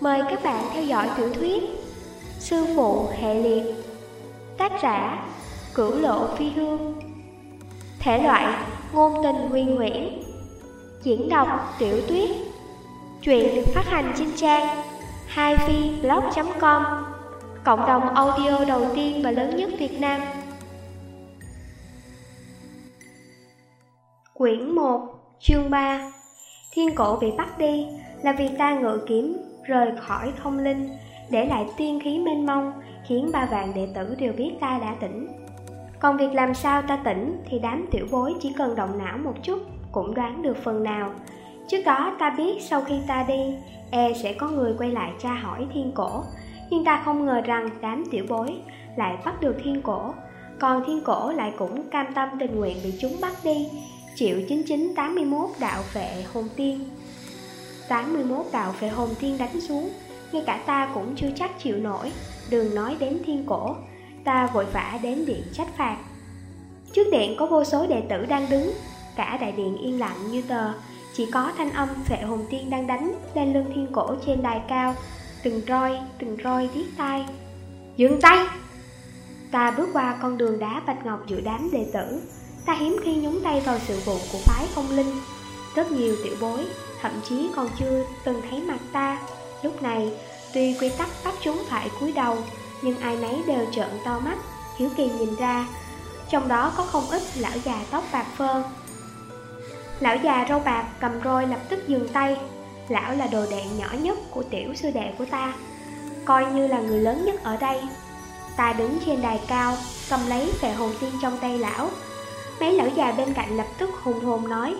Mời các bạn theo dõi tiểu thuyết Sư phụ hệ liệt, Tác giả Cửu lộ phi hương. Thể loại Ngôn tình huyền nguyễn. Diễn đọc Tiểu tuyết. Chuyện được phát hành trên trang haifiblog.com Cộng đồng audio đầu tiên và lớn nhất Việt Nam. Quyển 1 Chương 3 Thiên cổ bị bắt đi là vì ta ngự kiếm rời khỏi thông linh, Để lại tiên khí mênh mông, Khiến ba vạn đệ tử đều biết ta đã tỉnh. Còn việc làm sao ta tỉnh Thì đám tiểu bối chỉ cần động não một chút Cũng đoán được phần nào. Trước đó ta biết sau khi ta đi E sẽ có người quay lại tra hỏi thiên cổ. Nhưng ta không ngờ rằng đám tiểu bối Lại bắt được thiên cổ. Còn thiên cổ lại cũng cam tâm tình nguyện bị chúng bắt đi Chịu 9981 đạo vệ hồn tiên. 81 đạo phệ hồn thiên đánh xuống. Ngay cả ta cũng chưa chắc chịu nổi. Đừng nói đến thiên cổ Ta vội vã đến điện trách phạt. Trước điện có vô số đệ tử đang đứng. Cả đại điện yên lặng như tờ. Chỉ có thanh âm phệ hồn tiên đang đánh Lên lưng thiên cổ trên đài cao. Từng roi, từng roi viết tay Dừng tay! Ta bước qua con đường đá bạch ngọc giữa đám đệ tử. Ta hiếm khi nhúng tay vào sự vụ của phái không linh. Rất nhiều tiểu bối thậm chí còn chưa từng thấy mặt ta. Lúc này, tuy quy tắc bắt chúng phải cúi đầu, nhưng ai nấy đều trợn to mắt, hiếu kỳ nhìn ra. Trong đó có không ít lão già tóc bạc phơ. Lão già râu bạc cầm roi lập tức dừng tay. Lão là đồ đệ nhỏ nhất của tiểu sư đệ của ta, coi như là người lớn nhất ở đây. Ta đứng trên đài cao, cầm lấy vẻ hồn tiên trong tay lão. Mấy lão già bên cạnh lập tức hùng hồn nói,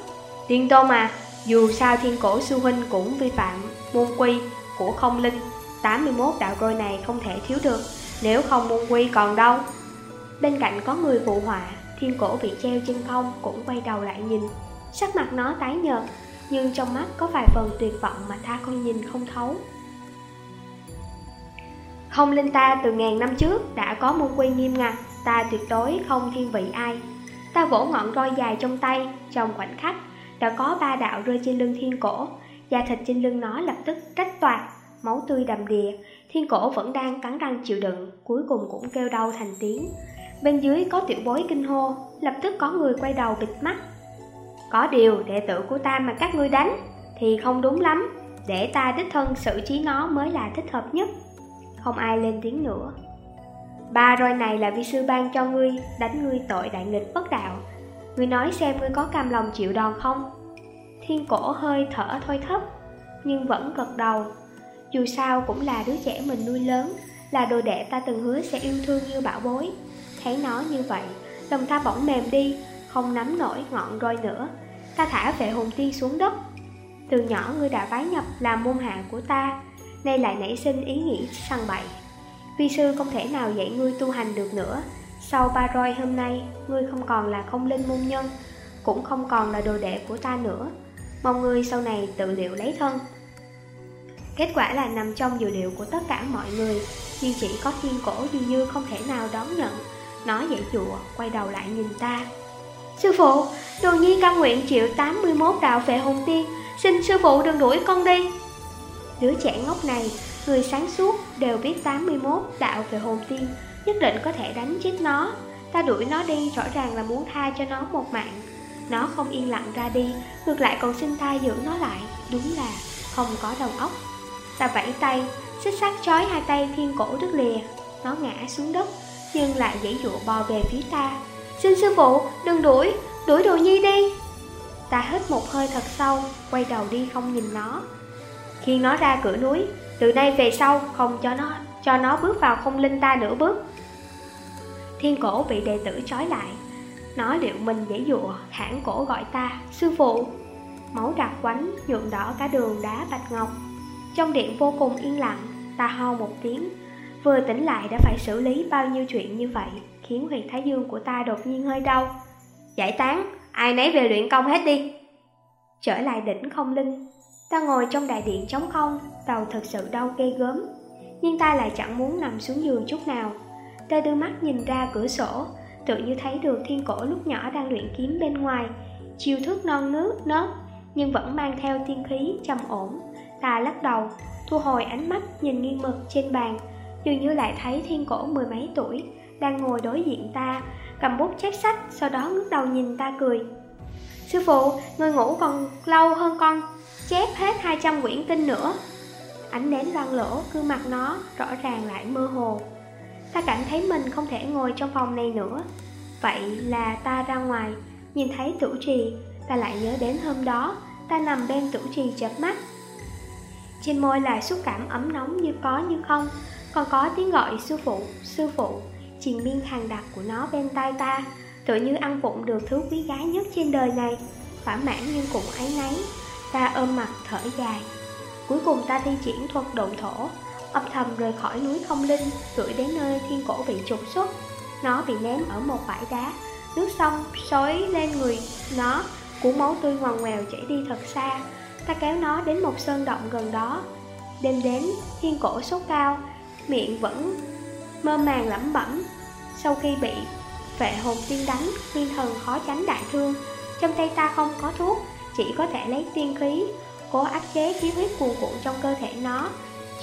Tiên tôn à, dù sao thiên cổ sư huynh cũng vi phạm môn quy của không linh 81 đạo roi này không thể thiếu được, Nếu không môn quy còn đâu. Bên cạnh có người phụ họa, Thiên cổ bị treo trên không cũng quay đầu lại nhìn, Sắc mặt nó tái nhợt, Nhưng trong mắt có vài phần tuyệt vọng mà ta con nhìn không thấu. Không linh ta từ ngàn năm trước đã có môn quy nghiêm ngặt, Ta tuyệt đối không thiên vị ai. Ta vỗ ngọn roi dài trong tay, Trong khoảnh khắc đã có ba đạo rơi trên lưng thiên cổ. Da thịt trên lưng nó lập tức rách toạc, Máu tươi đầm đìa. Thiên cổ vẫn đang cắn răng chịu đựng, Cuối cùng cũng kêu đau thành tiếng. Bên dưới có tiểu bối kinh hô, Lập tức có người quay đầu bịt mắt. Có điều đệ tử của ta mà các ngươi đánh Thì không đúng lắm, Để ta đích thân xử trí nó mới là thích hợp nhất. Không ai lên tiếng nữa. Ba roi này là vi sư ban cho ngươi, Đánh ngươi tội đại nghịch bất đạo. Ngươi nói xem ngươi có cam lòng chịu đòn không? Thiên cổ hơi thở thôi thấp, nhưng vẫn gật đầu. Dù sao cũng là đứa trẻ mình nuôi lớn, là đồ đệ ta từng hứa sẽ yêu thương như bảo bối. Thấy nó như vậy, lòng ta bỗng mềm đi, không nắm nổi ngọn roi nữa. Ta thả vệ hồn tiên xuống đất. Từ nhỏ ngươi đã bái nhập làm môn hạ của ta, nay lại nảy sinh ý nghĩ săn bậy. Vi sư không thể nào dạy ngươi tu hành được nữa, sau ba roi hôm nay, ngươi không còn là không linh môn nhân, cũng không còn là đồ đệ của ta nữa. Mong ngươi sau này tự liệu lấy thân. Kết quả là nằm trong dự liệu của tất cả mọi người, nhưng chỉ có thiên cổ dường như không thể nào đón nhận. Nó dậy dụa, quay đầu lại nhìn ta. Sư phụ, đồ nhi cam nguyện chịu 81 đạo vệ hồn tiên, xin sư phụ đừng đuổi con đi. Đứa trẻ ngốc này, người sáng suốt đều biết 81 đạo về hồn tiên Nhất định có thể đánh chết nó. Ta đuổi nó đi, rõ ràng là muốn tha cho nó một mạng. Nó không yên lặng ra đi, Ngược lại còn xin ta giữ nó lại. Đúng là không có đầu óc. Ta vẫy tay, Xích xác chói hai tay thiên cổ đứt lìa. Nó ngã xuống đất, Nhưng lại dãy dụa bò về phía ta. Xin sư phụ, đừng đuổi Đuổi đồ nhi đi. Ta hít một hơi thật sâu, Quay đầu đi không nhìn nó. Khi nó ra cửa núi, Từ nay về sau không cho nó cho nó bước vào không linh ta nửa bước. Thiên cổ bị đệ tử trói lại. Nó liệu mình dễ dụa, hãng cổ gọi ta, Sư phụ. Máu đặc quánh, nhuộm đỏ cả đường đá bạch ngọc. Trong điện vô cùng yên lặng, Ta ho một tiếng. Vừa tỉnh lại đã phải xử lý bao nhiêu chuyện như vậy, Khiến huyệt thái dương của ta đột nhiên hơi đau. Giải tán, Ai nấy về luyện công hết đi. Trở lại đỉnh không linh, Ta ngồi trong đại điện trống không Đầu thật sự đau ghê gớm. Nhưng ta lại chẳng muốn nằm xuống giường chút nào. Ta đưa mắt nhìn ra cửa sổ Tự như thấy được thiên cổ lúc nhỏ đang luyện kiếm bên ngoài. Chiêu thức non nước nớt Nhưng vẫn mang theo tiên khí trầm ổn. Ta lắc đầu thu hồi ánh mắt nhìn nghiêng mực trên bàn. Dường như lại thấy thiên cổ mười mấy tuổi Đang ngồi đối diện ta Cầm bút chép sách Sau đó ngước đầu nhìn ta cười. Sư phụ, người ngủ còn lâu hơn con Chép hết 200 quyển kinh nữa. Ánh nến loang lỗ, gương mặt nó rõ ràng lại mơ hồ. Ta cảm thấy mình không thể ngồi trong phòng này nữa. Vậy là ta ra ngoài Nhìn thấy tử trì Ta lại nhớ đến hôm đó Ta nằm bên tử trì chợp mắt. Trên môi là xúc cảm ấm nóng như có như không Còn có tiếng gọi sư phụ, sư phụ Triền miên hàng đặc của nó bên tai ta. Tự như ăn vụng được thứ quý giá nhất trên đời này. Thỏa mãn nhưng cũng ấy nấy Ta ôm mặt thở dài. Cuối cùng ta thi triển thuật độn thổ. Âm thầm rời khỏi núi không linh Gửi đến nơi thiên cổ bị trục xuất. Nó bị ném ở một bãi đá. Nước sông xối lên người nó Cú máu tươi ngoằn ngoèo chảy đi thật xa. Ta kéo nó đến một sơn động gần đó. Đêm đến, thiên cổ sốt cao Miệng vẫn mơ màng lẩm bẩm. Sau khi bị vệ hồn tiên đánh Nguyên thần khó tránh đại thương. Trong tay ta không có thuốc Chỉ có thể lấy tiên khí Cố áp chế khí huyết cuồn cuộn trong cơ thể nó.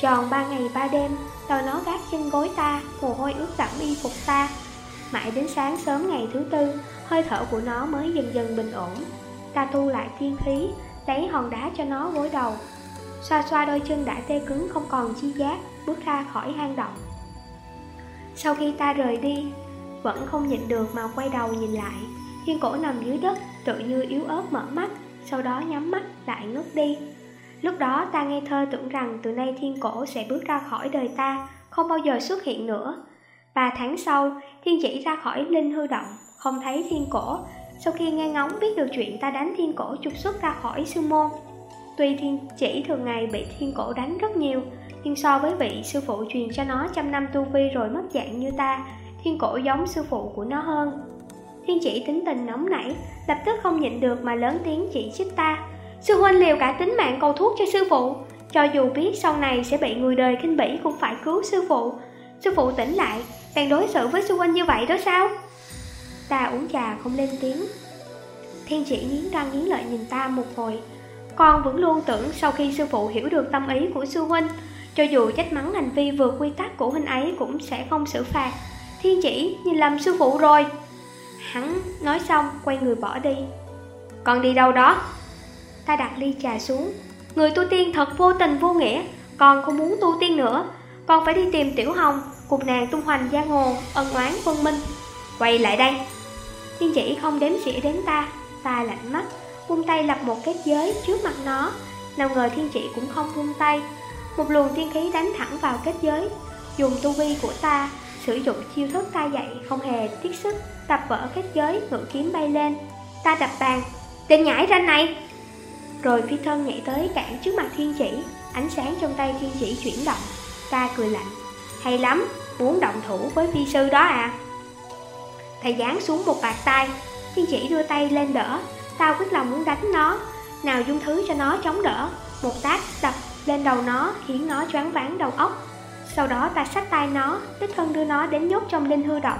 Tròn ba ngày ba đêm, Đầu nó gác trên gối ta, Mồ hôi ướt đẫm y phục ta. Mãi đến sáng sớm ngày thứ tư, Hơi thở của nó mới dần dần bình ổn. Ta thu lại thiên khí, Lấy hòn đá cho nó gối đầu. Xoa xoa đôi chân đã tê cứng không còn chi giác, Bước ra khỏi hang động. Sau khi ta rời đi, Vẫn không nhịn được mà quay đầu nhìn lại. Thiên cổ nằm dưới đất, Tự như yếu ớt mở mắt, Sau đó nhắm mắt lại ngất đi. Lúc đó ta nghe thơ tưởng rằng từ nay thiên cổ sẽ bước ra khỏi đời ta Không bao giờ xuất hiện nữa. Ba tháng sau, thiên chỉ ra khỏi linh hư động Không thấy thiên cổ. Sau khi nghe ngóng biết được chuyện ta đánh thiên cổ trục xuất ra khỏi sư môn. Tuy thiên chỉ thường ngày bị thiên cổ đánh rất nhiều Nhưng so với vị sư phụ truyền cho nó trăm năm tu vi rồi mất dạng như ta Thiên cổ giống sư phụ của nó hơn. Thiên chỉ tính tình nóng nảy Lập tức không nhịn được mà lớn tiếng chỉ trích ta. Sư huynh liều cả tính mạng cầu thuốc cho sư phụ. Cho dù biết sau này sẽ bị người đời khinh bỉ cũng phải cứu sư phụ. Sư phụ tỉnh lại Bạn đối xử với sư huynh như vậy đó sao? Ta uống trà không lên tiếng. Thiên chỉ nghiến răng nghiến lợi nhìn ta một hồi. Con vẫn luôn tưởng sau khi sư phụ hiểu được tâm ý của sư huynh, Cho dù trách mắng hành vi vượt quy tắc của huynh ấy cũng sẽ không xử phạt. Thiên chỉ nhìn lầm sư phụ rồi. Hắn nói xong, quay người bỏ đi. Con đi đâu đó? Ta đặt ly trà xuống. Người tu tiên thật vô tình vô nghĩa Con không muốn tu tiên nữa. Con phải đi tìm Tiểu Hồng, Cùng nàng tung hoành giang hồ, Ân oán vân minh. Quay lại đây. Thiên chỉ không đếm xỉa đến ta Ta lạnh mắt, Vung tay lập một kết giới trước mặt nó. Nào ngờ thiên chỉ cũng không vung tay. Một luồng tiên khí đánh thẳng vào kết giới. Dùng tu vi của ta, Sử dụng chiêu thức ta dạy không hề tiết sức, Tập vỡ kết giới, ngự kiếm bay lên. Ta đập bàn. Tên nhảy ra này rồi phi thân nhảy tới cản trước mặt thiên chỉ Ánh sáng trong tay thiên chỉ chuyển động Ta cười lạnh. Hay lắm, muốn động thủ với phi sư đó à? Thầy giáng xuống một bạc tay Thiên chỉ đưa tay lên đỡ Tao quyết lòng muốn đánh nó. Nào dung thứ cho nó chống đỡ Một tác đập lên đầu nó Khiến nó choáng váng đầu óc. Sau đó ta sách tay nó Đích thân đưa nó đến nhốt trong linh hư động.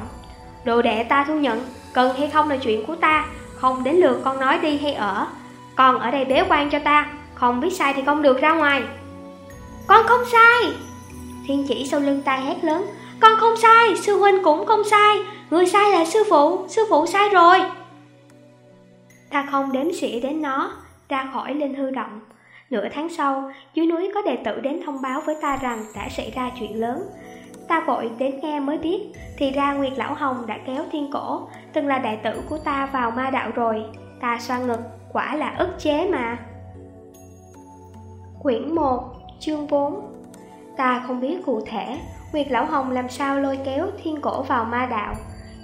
Đồ đệ ta thu nhận Cần hay không là chuyện của ta Không đến lượt con nói đi hay ở con ở đây bế quan cho ta Không biết sai thì không được ra ngoài. Con không sai. Thiên chỉ sau lưng ta hét lớn. Con không sai, sư huynh cũng không sai. Người sai là sư phụ, sư phụ sai rồi. Ta không đếm xỉa đến nó Ra khỏi linh hư động. Nửa tháng sau, dưới núi có đệ tử đến thông báo với ta rằng đã xảy ra chuyện lớn. Ta vội đến nghe mới biết Thì ra Nguyệt Lão Hồng đã kéo thiên cổ Từng là đệ tử của ta vào ma đạo rồi. Ta xoa ngực quả là ức chế mà. Quyển 1, chương 4 Ta không biết cụ thể Nguyệt Lão Hồng làm sao lôi kéo thiên cổ vào ma đạo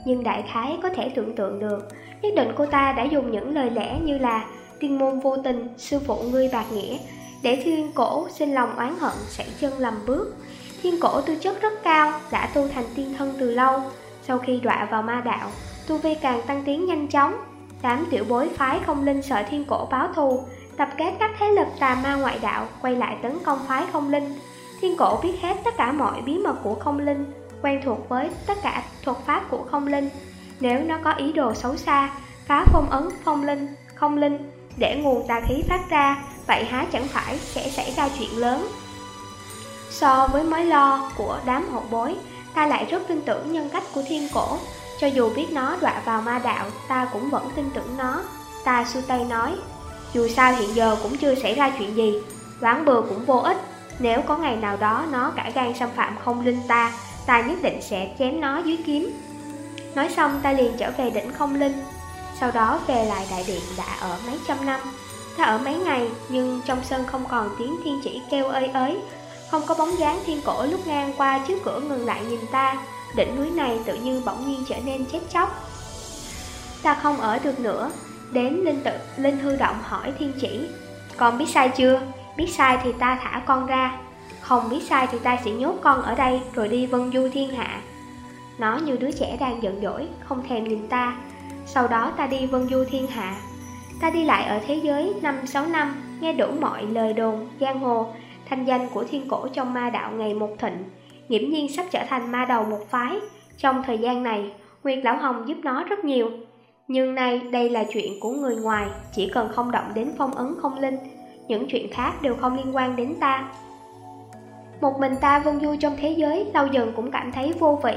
Nhưng đại khái có thể tưởng tượng được Nhất định cô ta đã dùng những lời lẽ như là Tiên môn vô tình, sư phụ ngươi bạc nghĩa Để thiên cổ xin lòng oán hận xảy chân lầm bước. Thiên cổ tư chất rất cao, đã tu thành tiên thân từ lâu Sau khi đọa vào ma đạo, tu vi càng tăng tiến nhanh chóng Đám tiểu bối phái không linh sợ thiên cổ báo thù Tập kết các thế lực tà ma ngoại đạo Quay lại tấn công phái không linh. Thiên cổ biết hết tất cả mọi bí mật của không linh Quen thuộc với tất cả thuật pháp của không linh. Nếu nó có ý đồ xấu xa Phá phong ấn phong linh, không linh Để nguồn tà khí phát ra Vậy há chẳng phải sẽ xảy ra chuyện lớn. So với mối lo của đám hậu bối, ta lại rất tin tưởng nhân cách của thiên cổ. Cho dù biết nó đọa vào ma đạo, ta cũng vẫn tin tưởng nó. Ta xua tay nói, dù sao hiện giờ cũng chưa xảy ra chuyện gì, đoán bừa cũng vô ích. Nếu có ngày nào đó nó cả gan xâm phạm không linh ta, ta nhất định sẽ chém nó dưới kiếm. Nói xong ta liền trở về đỉnh không linh, sau đó về lại đại điện đã ở mấy trăm năm. Ta ở mấy ngày, nhưng trong sân không còn tiếng thiên chỉ kêu ơi ới, không có bóng dáng thiên cổ lúc ngang qua trước cửa ngừng lại nhìn ta, đỉnh núi này tự như bỗng nhiên trở nên chết chóc. Ta không ở được nữa, đến linh tự linh hư động hỏi thiên chỉ, con biết sai chưa? Biết sai thì ta thả con ra, không biết sai thì ta sẽ nhốt con ở đây rồi đi vân du thiên hạ. Nó như đứa trẻ đang giận dỗi, không thèm nhìn ta. Sau đó ta đi vân du thiên hạ. Ta đi lại ở thế giới 5-6 năm, nghe đủ mọi lời đồn, giang hồ, thanh danh của thiên cổ trong ma đạo ngày một thịnh, nghiễm nhiên sắp trở thành ma đầu một phái. Trong thời gian này, Nguyệt Lão Hồng giúp nó rất nhiều. Nhưng nay đây là chuyện của người ngoài, chỉ cần không động đến phong ấn không linh, những chuyện khác đều không liên quan đến ta. Một mình ta vân du trong thế giới, lâu dần cũng cảm thấy vô vị.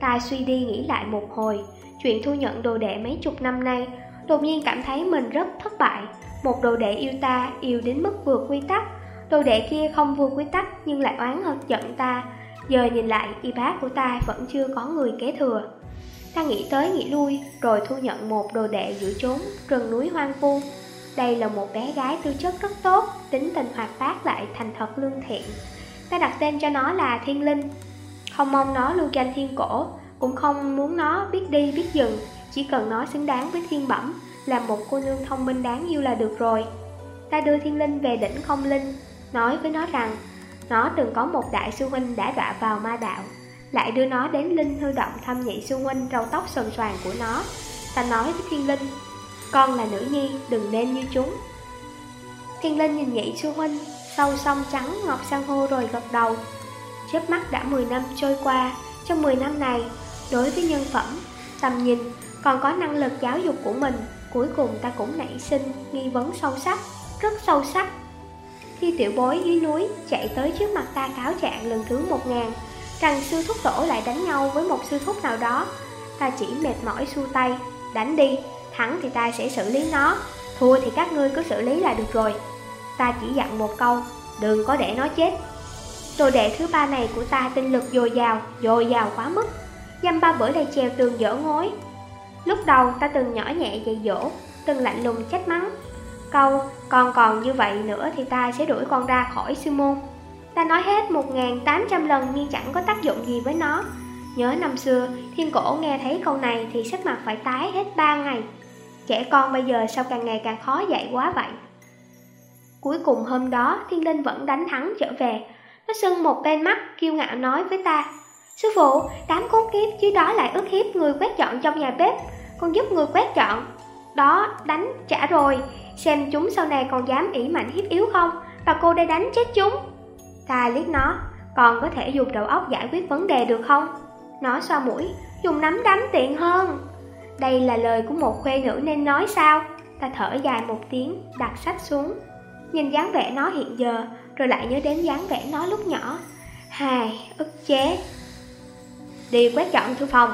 Ta suy đi nghĩ lại một hồi, chuyện thu nhận đồ đệ mấy chục năm nay, đột nhiên cảm thấy mình rất thất bại. Một đồ đệ yêu ta, yêu đến mức vượt quy tắc, Đồ đệ kia không vượt quy tắc nhưng lại oán hận giận ta Giờ nhìn lại, y bác của ta vẫn chưa có người kế thừa. Ta nghĩ tới nghĩ lui, rồi thu nhận một đồ đệ giữa chốn rừng núi hoang vu. Đây là một bé gái tư chất rất tốt, Tính tình hoạt bát lại thành thật lương thiện. Ta đặt tên cho nó là Thiên Linh. Không mong nó lưu danh thiên cổ, Cũng không muốn nó biết đi biết dừng. Chỉ cần nó xứng đáng với thiên bẩm, Là một cô nương thông minh đáng yêu là được rồi. Ta đưa Thiên Linh về đỉnh không linh, nói với nó rằng nó từng có một đại sư huynh đã đọa vào ma đạo, lại đưa nó đến linh hư động thăm nhị sư huynh râu tóc sồn soàn của nó. Ta nói với thiên linh, con là nữ nhi, đừng nên như chúng. Thiên linh nhìn nhị sư huynh, sâu song trắng ngọc san hô rồi gật đầu. Chớp mắt đã 10 năm trôi qua, trong 10 năm này, đối với nhân phẩm, tầm nhìn, còn có năng lực giáo dục của mình, cuối cùng ta cũng nảy sinh nghi vấn sâu sắc, rất sâu sắc. Khi tiểu bối dưới núi chạy tới trước mặt ta cáo trạng lần thứ một ngàn Rằng sư thúc tổ lại đánh nhau với một sư thúc nào đó. Ta chỉ mệt mỏi xu tay Đánh đi, thắng thì ta sẽ xử lý nó Thua thì các ngươi cứ xử lý là được rồi. Ta chỉ dặn một câu Đừng có để nó chết. Đồ đệ thứ ba này của ta tinh lực dồi dào Dồi dào quá mức Dăm ba bữa đây treo tường dở ngối Lúc đầu ta từng nhỏ nhẹ dạy dỗ Từng lạnh lùng trách mắng Câu, còn còn như vậy nữa thì ta sẽ đuổi con ra khỏi sư môn. Ta nói hết 1.800 lần nhưng chẳng có tác dụng gì với nó. Nhớ năm xưa, thiên cổ nghe thấy câu này thì sắc mặt phải tái hết 3 ngày. Trẻ con bây giờ sao càng ngày càng khó dạy quá vậy? Cuối cùng hôm đó, thiên linh vẫn đánh thắng trở về. Nó sưng một bên mắt, kiêu ngạo nói với ta Sư phụ, đám cốt kiếp chứ đó lại ức hiếp người quét dọn trong nhà bếp Con giúp người quét dọn. Đó, đánh trả rồi. Xem chúng sau này còn dám ỉ mạnh hiếp yếu không? Và cô đây đánh chết chúng. Ta liếc nó Còn có thể dùng đầu óc giải quyết vấn đề được không? Nó xoa mũi Dùng nắm đấm tiện hơn. Đây là lời của một khuê nữ nên nói sao? Ta thở dài một tiếng Đặt sách xuống. Nhìn dáng vẻ nó hiện giờ Rồi lại nhớ đến dáng vẻ nó lúc nhỏ. Hài, ức chế. Đi quét dọn thư phòng.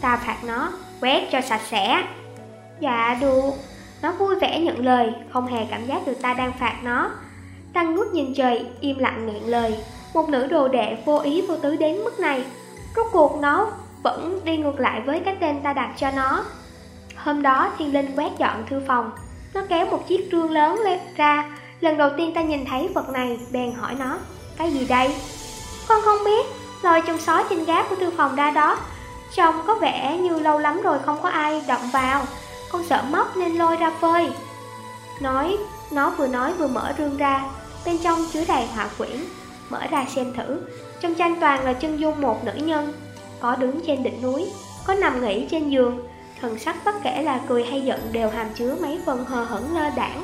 Ta phạt nó Quét cho sạch sẽ. Dạ được nó vui vẻ nhận lời, không hề cảm giác được ta đang phạt nó. Tăng ngước nhìn trời, im lặng nghẹn lời. Một nữ đồ đệ vô ý vô tứ đến mức này. Rốt cuộc nó vẫn đi ngược lại với cái tên ta đặt cho nó. Hôm đó thiên linh quét dọn thư phòng. Nó kéo một chiếc rương lớn lên ra. Lần đầu tiên ta nhìn thấy vật này, bèn hỏi nó. Cái gì đây? Con không biết, lòi trong xó trên gác của thư phòng ra đó. Trông có vẻ như lâu lắm rồi không có ai động vào con sợ móc nên lôi ra phơi. Nói, nó vừa nói vừa mở rương ra. Bên trong chứa đầy họa quyển. Mở ra xem thử. Trong tranh toàn là chân dung một nữ nhân. Có đứng trên đỉnh núi Có nằm nghỉ trên giường. Thần sắc bất kể là cười hay giận đều hàm chứa mấy phần hờ hững lơ đảng.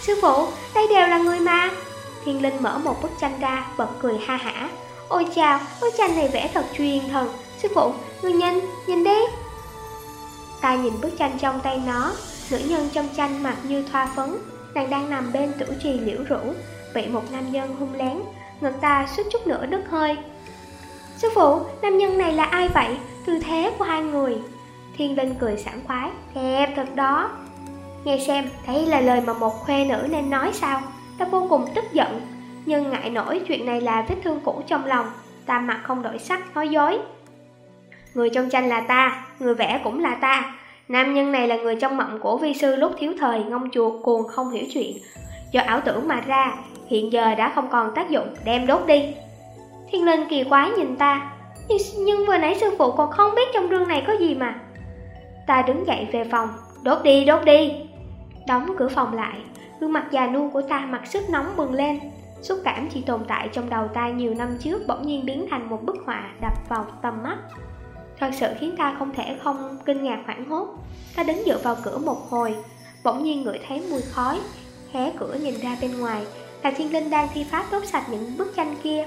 Sư phụ, đây đều là người ma Thiên Linh mở một bức tranh ra, bật cười ha hả. Ôi chào, bức tranh này vẽ thật truyền thần. Sư phụ, người nhìn, nhìn đi. Ta nhìn bức tranh trong tay nó Nữ nhân trong tranh mặt như thoa phấn Nàng đang nằm bên tử trì liễu rũ Bị một nam nhân hung lén Ngực ta suýt chút nữa đứt hơi. Sư phụ, nam nhân này là ai vậy? Tư thế của hai người. Thiên Linh cười sảng khoái Đẹp thật đó. Nghe xem, thấy là lời mà một khuê nữ nên nói sao? Ta vô cùng tức giận Nhưng ngại nổi chuyện này là vết thương cũ trong lòng. Ta mặt không đổi sắc, nói dối. Người trong tranh là ta, người vẽ cũng là ta. Nam nhân này là người trong mộng của vi sư lúc thiếu thời ngông chuột cuồng không hiểu chuyện. Do ảo tưởng mà ra, hiện giờ đã không còn tác dụng, đem đốt đi. Thiên Linh kỳ quái nhìn ta nhưng, nhưng vừa nãy sư phụ còn không biết trong rương này có gì mà. Ta đứng dậy về phòng Đốt đi, đốt đi. Đóng cửa phòng lại Gương mặt già nua của ta mặc sức nóng bừng lên. Xúc cảm chỉ tồn tại trong đầu ta nhiều năm trước Bỗng nhiên biến thành một bức họa đập vào tầm mắt. Thật sự khiến ta không thể không kinh ngạc hoảng hốt. Ta đứng dựa vào cửa một hồi Bỗng nhiên ngửi thấy mùi khói Hé cửa nhìn ra bên ngoài Là thiên linh đang thi pháp đốt sạch những bức tranh kia.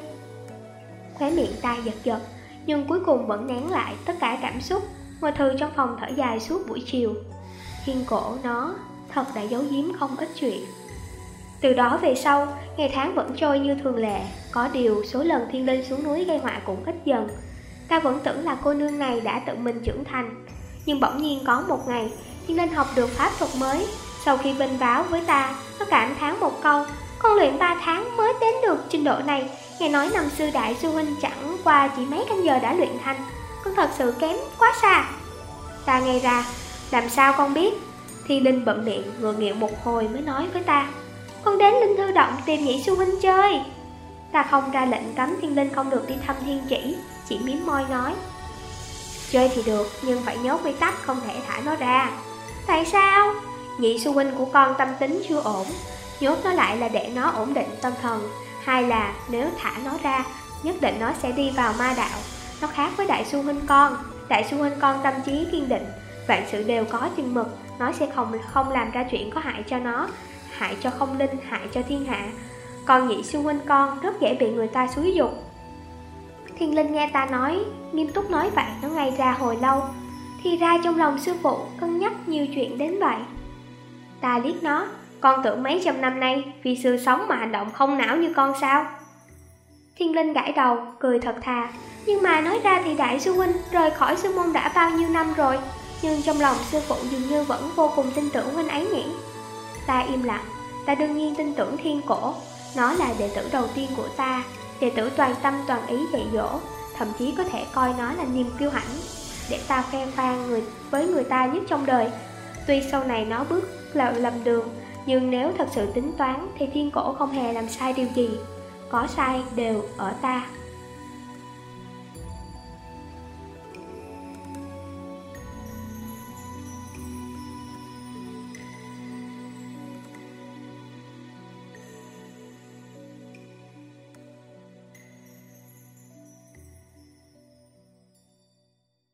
Khóe miệng ta giật giật Nhưng cuối cùng vẫn nén lại tất cả cảm xúc Ngồi thư trong phòng thở dài suốt buổi chiều. Thiên cổ nó thật đã giấu giếm không ít chuyện. Từ đó về sau, ngày tháng vẫn trôi như thường lệ Có điều số lần thiên linh xuống núi gây họa cũng ít dần. Ta vẫn tưởng là cô nương này đã tự mình trưởng thành. Nhưng bỗng nhiên có một ngày Thiên linh học được pháp thuật mới. Sau khi bình báo với ta, Nó cảm thán một câu, Con luyện 3 tháng mới đến được trình độ này. Nghe nói năm sư đại sư huynh chẳng qua chỉ mấy canh giờ đã luyện thành. Con thật sự kém quá xa. Ta nghe ra, Làm sao con biết? Thiên Linh bận miệng ngượng nghịu một hồi mới nói với ta, Con đến Linh Thư Động tìm nhị sư huynh chơi. Ta không ra lệnh cấm Thiên Linh không được đi thăm thiên chỉ Chỉ miếm môi nói. Chơi thì được nhưng phải nhớ quy tắc không thể thả nó ra. Tại sao? Nhị sư huynh của con tâm tính chưa ổn. Nhốt nó lại là để nó ổn định tâm thần. Hay là nếu thả nó ra Nhất định nó sẽ đi vào ma đạo. Nó khác với đại sư huynh con. Đại sư huynh con tâm trí kiên định. Vạn sự đều có chừng mực Nó sẽ không không làm ra chuyện có hại cho nó Hại cho không linh, hại cho thiên hạ con nhị sư huynh con rất dễ bị người ta xúi dục. Thiên linh nghe ta nói, Nghiêm túc nói vậy nó ngay ra hồi lâu, Thì ra trong lòng sư phụ cân nhắc nhiều chuyện đến vậy. Ta liếc nó, Con tưởng mấy trăm năm nay Vì sư sống mà hành động không não như con sao? Thiên linh gãi đầu, Cười thật thà, Nhưng mà nói ra thì đại sư huynh Rời khỏi sư môn đã bao nhiêu năm rồi, nhưng trong lòng sư phụ dường như vẫn vô cùng tin tưởng huynh ấy nhỉ? Ta im lặng, Ta đương nhiên tin tưởng thiên cổ. Nó là đệ tử đầu tiên của ta. Đệ tử toàn tâm toàn ý dạy dỗ, Thậm chí có thể coi nó là niềm kiêu hãnh. Để ta khen vang người, với người ta nhất trong đời. Tuy sau này nó bước lậu lầm đường, Nhưng nếu thật sự tính toán Thì thiên cổ không hề làm sai điều gì. Có sai đều ở ta.